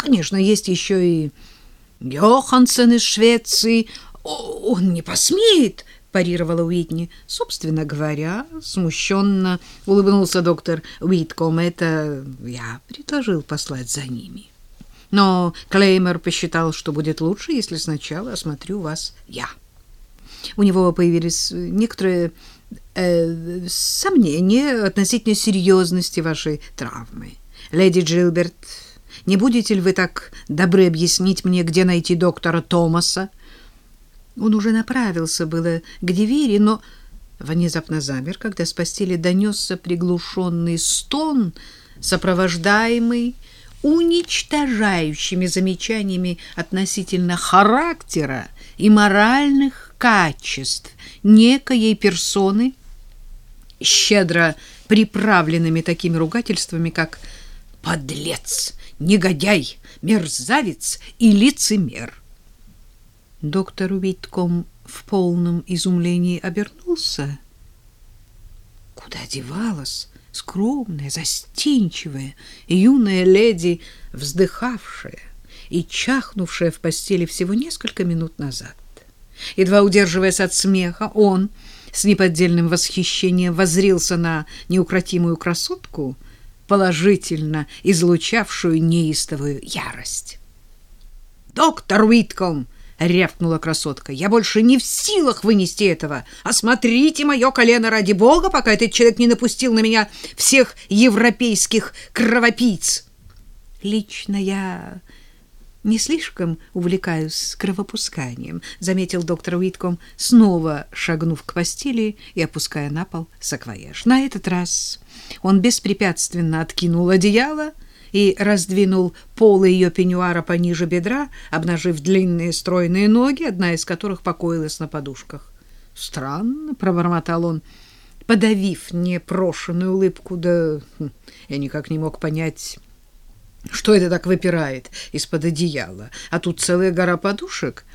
Конечно, есть еще и Йоханссон из Швеции. Он не посмеет, парировала Уитни. Собственно говоря, смущенно улыбнулся доктор Уитком. Это я предложил послать за ними. Но Клеймер посчитал, что будет лучше, если сначала осмотрю вас я. У него появились некоторые э, сомнения относительно серьезности вашей травмы. Леди Джилберт, не будете ли вы так добры объяснить мне, где найти доктора Томаса? Он уже направился было к двери, но внезапно замер, когда с постели донесся приглушенный стон, сопровождаемый уничтожающими замечаниями относительно характера и моральных качеств некоей персоны, щедро приправленными такими ругательствами, как «подлец», «негодяй», «мерзавец» и «лицемер». Доктор Уитком в полном изумлении обернулся. Куда девалась скромная, застенчивая юная леди, вздыхавшая и чахнувшая в постели всего несколько минут назад? Едва удерживаясь от смеха, он с неподдельным восхищением воззрился на неукротимую красотку, положительно излучавшую неистовую ярость. «Доктор Уитком!» рявкнула красотка. Я больше не в силах вынести этого. Осмотрите мое колено ради бога, пока этот человек не напустил на меня всех европейских кровопийц. Лично я не слишком увлекаюсь кровопусканием, заметил доктор Уитком, снова шагнув к постели и опуская на пол саквояж. На этот раз он беспрепятственно откинул одеяло и раздвинул полы ее пеньюара пониже бедра, обнажив длинные стройные ноги, одна из которых покоилась на подушках. «Странно», — пробормотал он, подавив непрошенную улыбку, да хм, я никак не мог понять, что это так выпирает из-под одеяла, а тут целая гора подушек —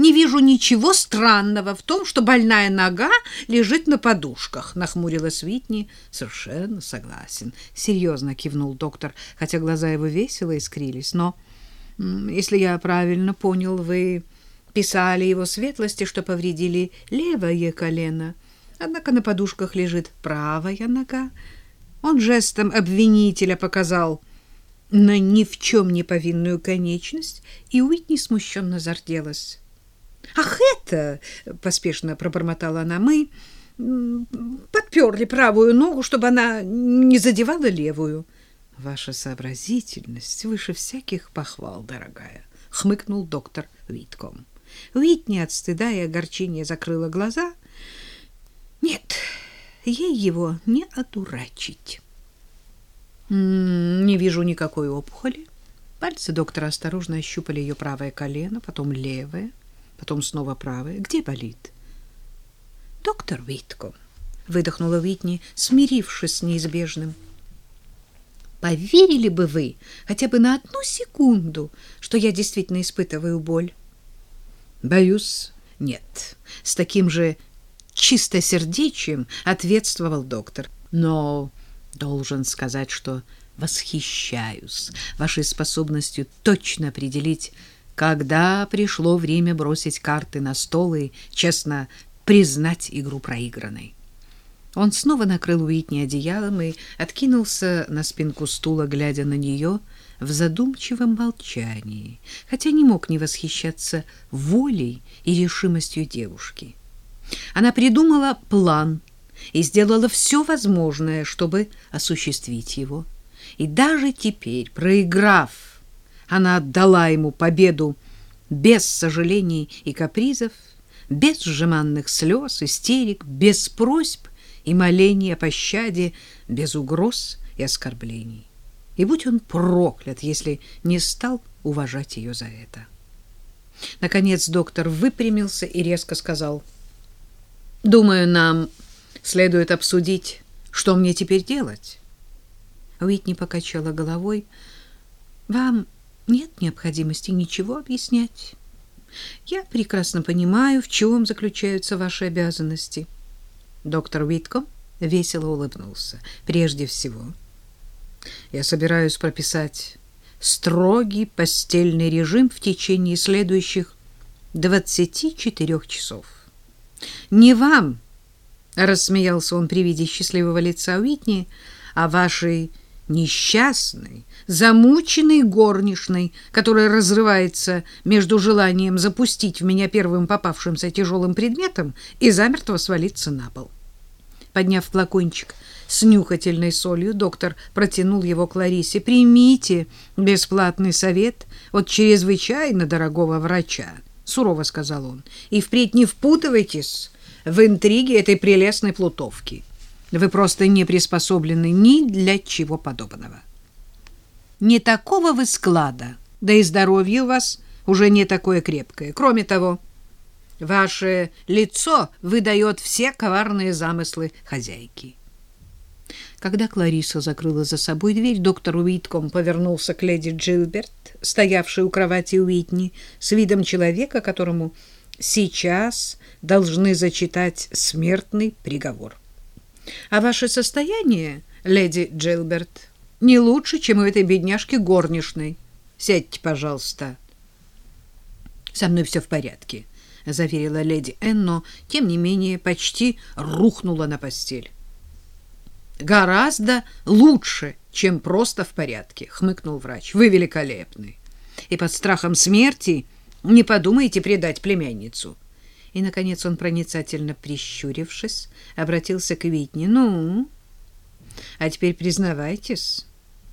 не вижу ничего странного в том, что больная нога лежит на подушках, нахмурилась Витни. Совершенно согласен, серьезно кивнул доктор, хотя глаза его весело искрились. Но, если я правильно понял, вы писали его светлости, что повредили левое колено. Однако на подушках лежит правая нога. Он жестом обвинителя показал на ни в чем не повинную конечность, и Уитни смущенно зарделась. Ах, это, поспешно пробормотала она, мы подперли правую ногу, чтобы она не задевала левую. Ваша сообразительность выше всяких похвал, дорогая, хмыкнул доктор Витком. Уитни от стыда и огорчения закрыла глаза. Нет, ей его не одурачить. Не вижу никакой опухоли. Пальцы доктора осторожно ощупали ее правое колено, потом левое потом снова правая. Где болит? Доктор Витко, выдохнула Витни, смирившись с неизбежным. Поверили бы вы хотя бы на одну секунду, что я действительно испытываю боль? Боюсь, нет. С таким же чистосердечием ответствовал доктор. Но должен сказать, что восхищаюсь вашей способностью точно определить когда пришло время бросить карты на стол и честно признать игру проигранной. Он снова накрыл Уитни одеялом и откинулся на спинку стула, глядя на нее в задумчивом молчании, хотя не мог не восхищаться волей и решимостью девушки. Она придумала план и сделала все возможное, чтобы осуществить его. И даже теперь, проиграв она отдала ему победу без сожалений и капризов, без жеманных слез, истерик, без просьб и молений о пощаде, без угроз и оскорблений. И будь он проклят, если не стал уважать ее за это. Наконец доктор выпрямился и резко сказал, «Думаю, нам следует обсудить, что мне теперь делать». Уитни покачала головой. «Вам нет необходимости ничего объяснять. Я прекрасно понимаю, в чем заключаются ваши обязанности. Доктор Уитком весело улыбнулся. Прежде всего, я собираюсь прописать строгий постельный режим в течение следующих 24 часов. Не вам, рассмеялся он при виде счастливого лица Уитни, а вашей несчастной, замученной горничной, которая разрывается между желанием запустить в меня первым попавшимся тяжелым предметом и замертво свалиться на пол. Подняв флакончик с нюхательной солью, доктор протянул его Кларисе. «Примите бесплатный совет от чрезвычайно дорогого врача», — сурово сказал он, — «и впредь не впутывайтесь в интриги этой прелестной плутовки». Вы просто не приспособлены ни для чего подобного. Не такого вы склада, да и здоровье у вас уже не такое крепкое. Кроме того, ваше лицо выдает все коварные замыслы хозяйки. Когда Клариса закрыла за собой дверь, доктор Уитком повернулся к леди Джилберт, стоявшей у кровати Уитни, с видом человека, которому сейчас должны зачитать смертный приговор. А ваше состояние, леди Джилберт, не лучше, чем у этой бедняжки горничной. Сядьте, пожалуйста. Со мной все в порядке, заверила леди Энн, тем не менее почти рухнула на постель. Гораздо лучше, чем просто в порядке, хмыкнул врач. Вы великолепны. И под страхом смерти не подумайте предать племянницу. И, наконец, он, проницательно прищурившись, обратился к Витне. «Ну, а теперь признавайтесь,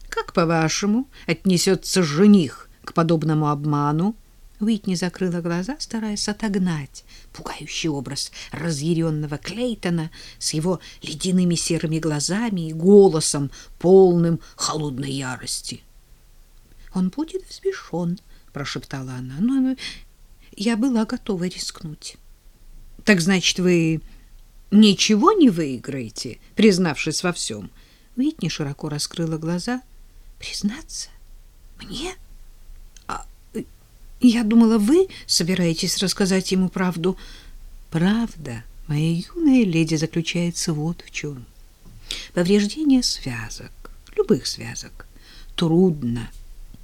как, по-вашему, отнесется жених к подобному обману?» Уитни закрыла глаза, стараясь отогнать пугающий образ разъяренного Клейтона с его ледяными серыми глазами и голосом, полным холодной ярости. «Он будет взбешен», — прошептала она, — «но я была готова рискнуть». Так значит, вы ничего не выиграете, признавшись во всем? Уитни широко раскрыла глаза. Признаться? Мне? А, я думала, вы собираетесь рассказать ему правду. Правда, моя юная леди, заключается вот в чем. Повреждение связок, любых связок, трудно,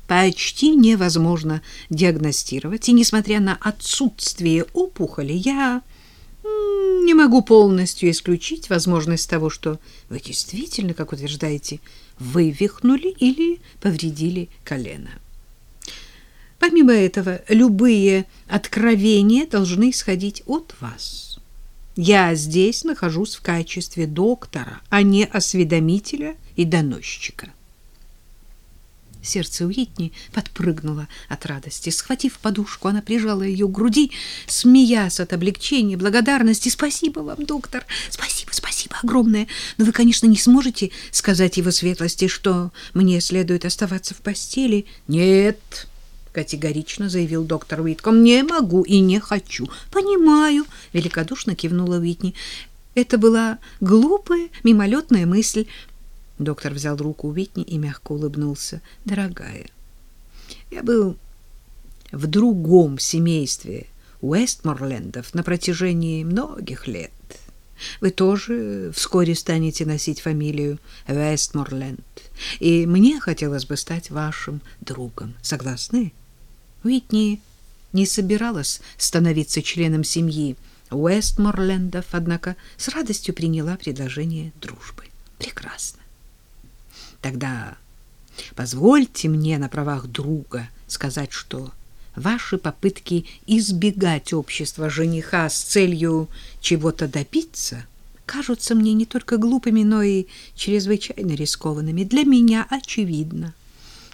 почти невозможно диагностировать, и несмотря на отсутствие опухоли, я не могу полностью исключить возможность того, что вы действительно, как утверждаете, вывихнули или повредили колено. Помимо этого, любые откровения должны исходить от вас. Я здесь нахожусь в качестве доктора, а не осведомителя и доносчика. Сердце Уитни подпрыгнуло от радости. Схватив подушку, она прижала ее к груди, смеясь от облегчения, благодарности. «Спасибо вам, доктор! Спасибо, спасибо огромное! Но вы, конечно, не сможете сказать его светлости, что мне следует оставаться в постели?» «Нет!» — категорично заявил доктор Уитком. «Не могу и не хочу». «Понимаю!» — великодушно кивнула Уитни. Это была глупая, мимолетная мысль. Доктор взял руку Уитни и мягко улыбнулся. «Дорогая, я был в другом семействе Уэстморлендов на протяжении многих лет. Вы тоже вскоре станете носить фамилию Вестморленд, и мне хотелось бы стать вашим другом. Согласны?» Уитни не собиралась становиться членом семьи Уэстморлендов, однако с радостью приняла предложение дружбы. Прекрасно. Тогда позвольте мне на правах друга сказать, что ваши попытки избегать общества жениха с целью чего-то добиться кажутся мне не только глупыми, но и чрезвычайно рискованными. Для меня очевидно,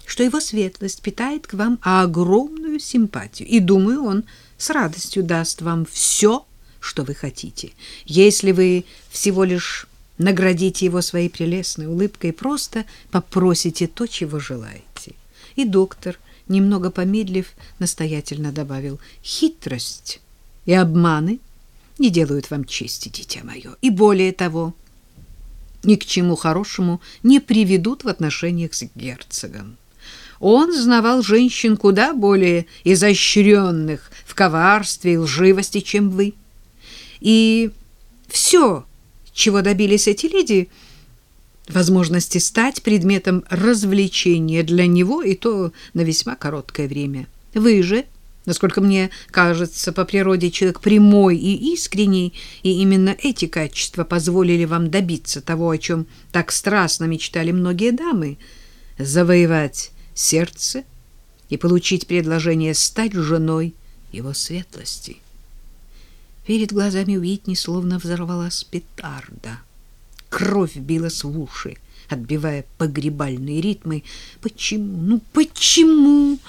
что его светлость питает к вам огромную симпатию, и, думаю, он с радостью даст вам все, что вы хотите, если вы всего лишь наградите его своей прелестной улыбкой, просто попросите то, чего желаете. И доктор, немного помедлив, настоятельно добавил, хитрость и обманы не делают вам чести, дитя мое, и более того, ни к чему хорошему не приведут в отношениях с герцогом. Он знавал женщин куда более изощренных в коварстве и лживости, чем вы. И все чего добились эти леди, возможности стать предметом развлечения для него, и то на весьма короткое время. Вы же, насколько мне кажется, по природе человек прямой и искренний, и именно эти качества позволили вам добиться того, о чем так страстно мечтали многие дамы — завоевать сердце и получить предложение стать женой его светлости. Перед глазами Уитни словно взорвалась петарда — Кровь билась в уши, отбивая погребальные ритмы. Почему? Ну почему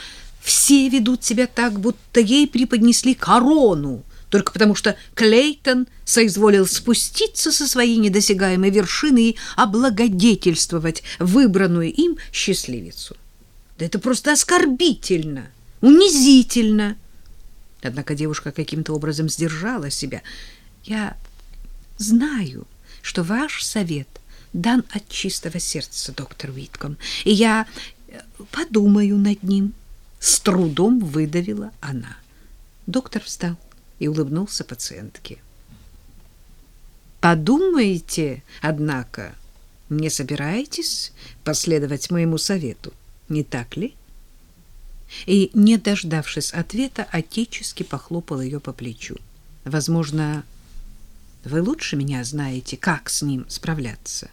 все ведут себя так, будто ей преподнесли корону, только потому что Клейтон соизволил спуститься со своей недосягаемой вершины и облагодетельствовать выбранную им счастливицу? Да это просто оскорбительно, унизительно. Однако девушка каким-то образом сдержала себя. Я знаю, что ваш совет дан от чистого сердца, доктор Уитком, и я э, подумаю над ним. С трудом выдавила она. Доктор встал и улыбнулся пациентке. Подумайте, однако, не собираетесь последовать моему совету, не так ли? И, не дождавшись ответа, отечески похлопал ее по плечу. Возможно, вы лучше меня знаете, как с ним справляться.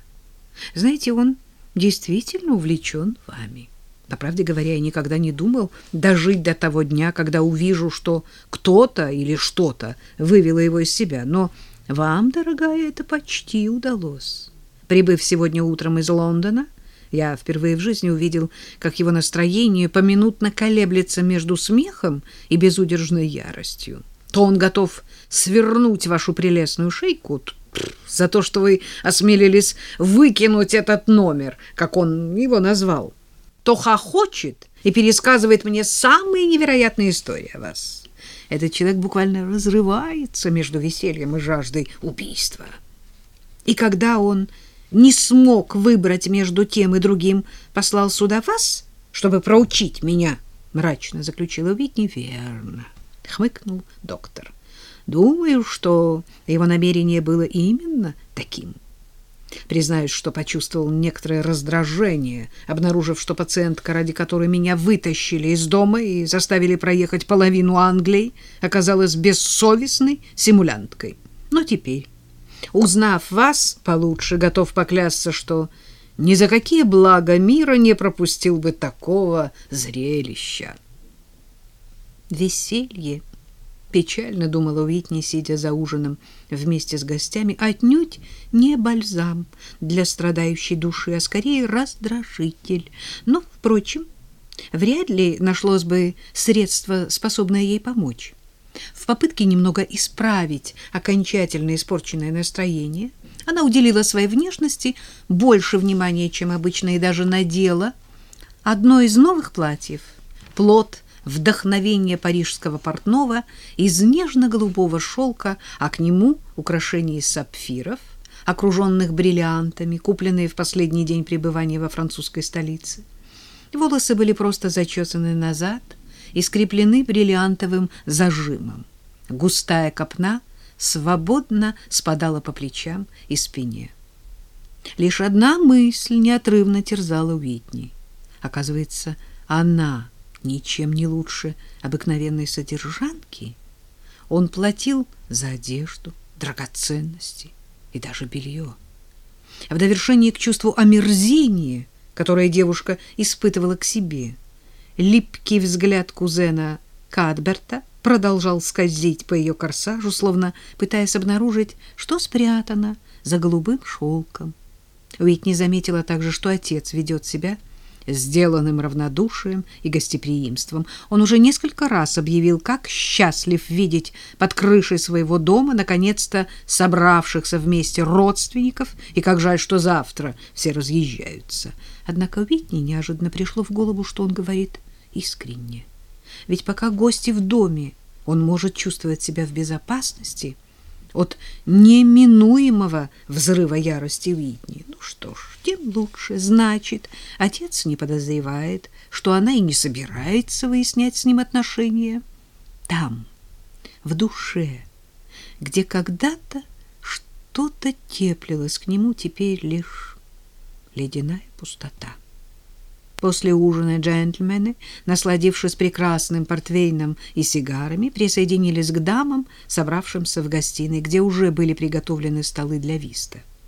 Знаете, он действительно увлечен вами. По правде говоря, я никогда не думал дожить до того дня, когда увижу, что кто-то или что-то вывело его из себя. Но вам, дорогая, это почти удалось. Прибыв сегодня утром из Лондона, я впервые в жизни увидел, как его настроение поминутно колеблется между смехом и безудержной яростью. То он готов свернуть вашу прелестную шейку за то, что вы осмелились выкинуть этот номер, как он его назвал, то хохочет и пересказывает мне самые невероятные истории о вас. Этот человек буквально разрывается между весельем и жаждой убийства. И когда он не смог выбрать между тем и другим, послал сюда вас, чтобы проучить меня, мрачно заключила Витни. Верно, хмыкнул доктор. Думаю, что его намерение было именно таким. Признаюсь, что почувствовал некоторое раздражение, обнаружив, что пациентка, ради которой меня вытащили из дома и заставили проехать половину Англии, оказалась бессовестной симулянткой. Но теперь, узнав вас получше, готов поклясться, что ни за какие блага мира не пропустил бы такого зрелища. Веселье Печально думала Уитни, сидя за ужином вместе с гостями, отнюдь не бальзам для страдающей души, а скорее раздражитель. Но, впрочем, вряд ли нашлось бы средство, способное ей помочь. В попытке немного исправить окончательно испорченное настроение, она уделила своей внешности больше внимания, чем обычно, и даже надела одно из новых платьев, плод вдохновение парижского портного из нежно-голубого шелка, а к нему украшения из сапфиров, окруженных бриллиантами, купленные в последний день пребывания во французской столице. Волосы были просто зачесаны назад и скреплены бриллиантовым зажимом. Густая копна свободно спадала по плечам и спине. Лишь одна мысль неотрывно терзала Уитни. Оказывается, она ничем не лучше обыкновенной содержанки. Он платил за одежду, драгоценности и даже белье. А в довершение к чувству омерзения, которое девушка испытывала к себе, липкий взгляд кузена Кадберта продолжал скользить по ее корсажу, словно пытаясь обнаружить, что спрятано за голубым шелком. Не заметила также, что отец ведет себя сделанным равнодушием и гостеприимством. Он уже несколько раз объявил, как счастлив видеть под крышей своего дома наконец-то собравшихся вместе родственников, и как жаль, что завтра все разъезжаются. Однако Витни неожиданно пришло в голову, что он говорит искренне. Ведь пока гости в доме, он может чувствовать себя в безопасности — от неминуемого взрыва ярости Витни. Ну что ж, тем лучше. Значит, отец не подозревает, что она и не собирается выяснять с ним отношения. Там, в душе, где когда-то что-то теплилось к нему, теперь лишь ледяная пустота. После ужина джентльмены, насладившись прекрасным портвейном и сигарами, присоединились к дамам, собравшимся в гостиной, где уже были приготовлены столы для виста.